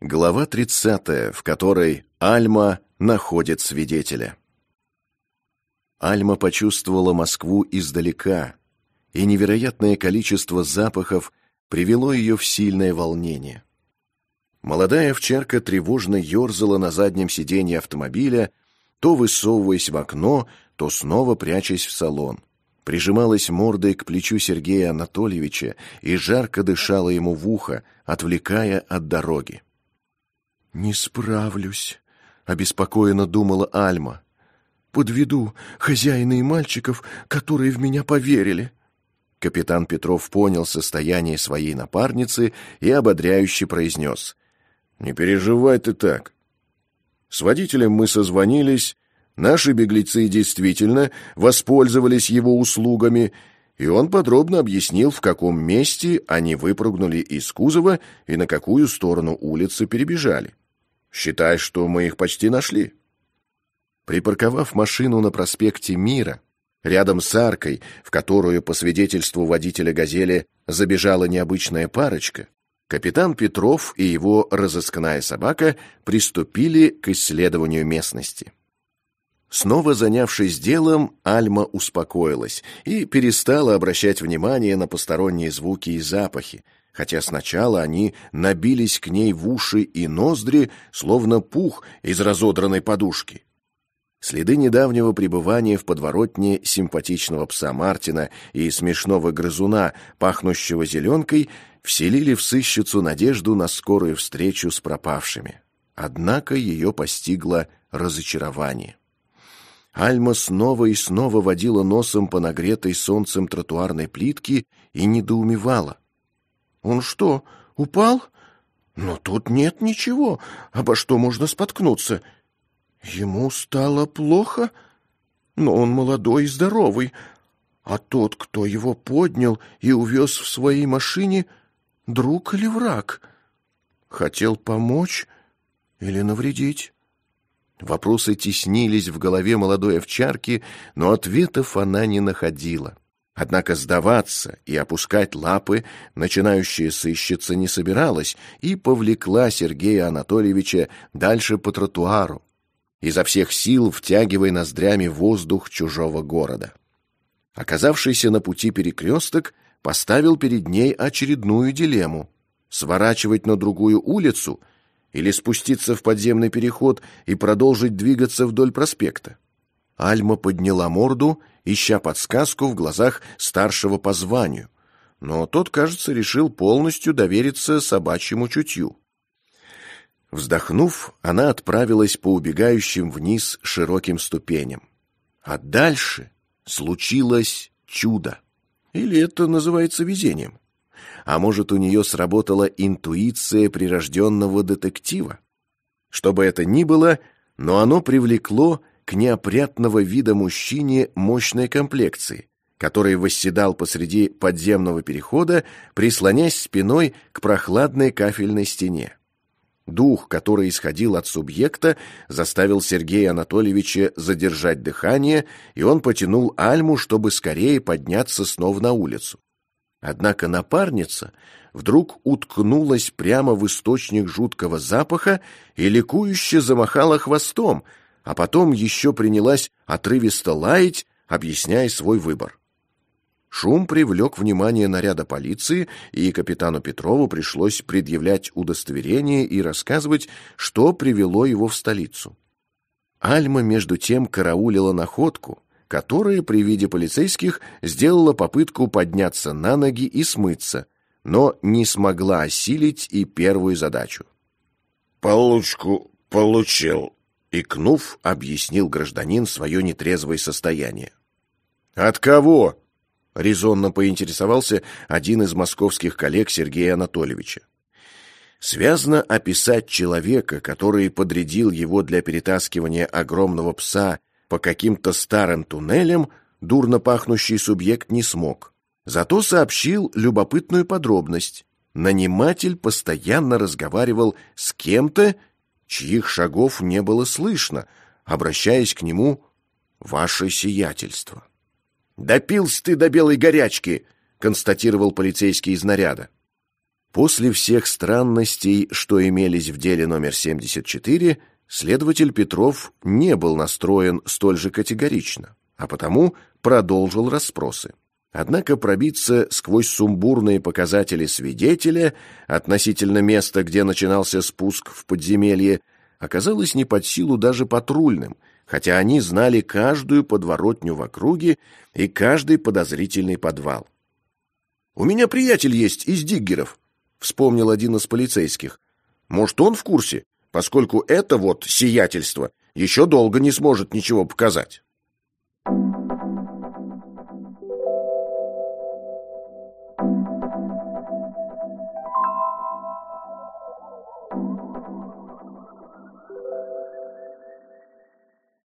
Глава 30, в которой Альма находит свидетеля. Альма почувствовала Москву издалека, и невероятное количество запахов привело ее в сильное волнение. Молодая овчарка тревожно ерзала на заднем сиденье автомобиля, то высовываясь в окно, то снова прячась в салон. Прижималась мордой к плечу Сергея Анатольевича и жарко дышала ему в ухо, отвлекая от дороги. «Не справлюсь», — обеспокоенно думала Альма. «Подведу хозяина и мальчиков, которые в меня поверили». Капитан Петров понял состояние своей напарницы и ободряюще произнес. «Не переживай ты так. С водителем мы созвонились, наши беглецы действительно воспользовались его услугами, и он подробно объяснил, в каком месте они выпрыгнули из кузова и на какую сторону улицы перебежали. Считай, что мы их почти нашли». Припарковав машину на проспекте Мира, Рядом с аркой, в которую, по свидетельству водителя «Газели», забежала необычная парочка, капитан Петров и его разыскная собака приступили к исследованию местности. Снова занявшись делом, Альма успокоилась и перестала обращать внимание на посторонние звуки и запахи, хотя сначала они набились к ней в уши и ноздри, словно пух из разодранной подушки. Следы недавнего пребывания в подворотне симпатичного пса Мартина и смешного грызуна, пахнущего зеленкой, вселили в сыщицу надежду на скорую встречу с пропавшими. Однако ее постигло разочарование. Альма снова и снова водила носом по нагретой солнцем тротуарной плитке и недоумевала. «Он что, упал? Но тут нет ничего, обо что можно споткнуться». Ему стало плохо, но он молодой и здоровый, а тот, кто его поднял и увез в своей машине, друг или враг? Хотел помочь или навредить? Вопросы теснились в голове молодой овчарки, но ответов она не находила. Однако сдаваться и опускать лапы начинающая сыщица не собиралась и повлекла Сергея Анатольевича дальше по тротуару, изо всех сил втягивая ноздрями воздух чужого города. Оказавшийся на пути перекресток поставил перед ней очередную дилемму — сворачивать на другую улицу или спуститься в подземный переход и продолжить двигаться вдоль проспекта. Альма подняла морду, ища подсказку в глазах старшего по званию, но тот, кажется, решил полностью довериться собачьему чутью. Вздохнув, она отправилась по убегающим вниз широким ступеням. А дальше случилось чудо. Или это называется везением? А может, у нее сработала интуиция прирожденного детектива? Что бы это ни было, но оно привлекло к неопрятного вида мужчине мощной комплекции, который восседал посреди подземного перехода, прислонясь спиной к прохладной кафельной стене. Дух, который исходил от субъекта, заставил Сергея Анатольевича задержать дыхание, и он потянул Альму, чтобы скорее подняться снова на улицу. Однако напарница вдруг уткнулась прямо в источник жуткого запаха и ликующе замахала хвостом, а потом еще принялась отрывисто лаять, объясняя свой выбор. Шум привлек внимание наряда полиции, и капитану Петрову пришлось предъявлять удостоверение и рассказывать, что привело его в столицу. Альма, между тем, караулила находку, которая при виде полицейских сделала попытку подняться на ноги и смыться, но не смогла осилить и первую задачу. «Получку получил», — икнув, объяснил гражданин свое нетрезвое состояние. «От кого?» резонно поинтересовался один из московских коллег Сергея Анатольевича. Связно описать человека, который подрядил его для перетаскивания огромного пса по каким-то старым туннелям, дурно пахнущий субъект не смог. Зато сообщил любопытную подробность. Наниматель постоянно разговаривал с кем-то, чьих шагов не было слышно, обращаясь к нему «Ваше сиятельство». «Допился ты до белой горячки», — констатировал полицейский из наряда. После всех странностей, что имелись в деле номер 74, следователь Петров не был настроен столь же категорично, а потому продолжил расспросы. Однако пробиться сквозь сумбурные показатели свидетеля относительно места, где начинался спуск в подземелье, оказалось не под силу даже патрульным, хотя они знали каждую подворотню в округе и каждый подозрительный подвал. «У меня приятель есть из диггеров», — вспомнил один из полицейских. «Может, он в курсе, поскольку это вот сиятельство еще долго не сможет ничего показать».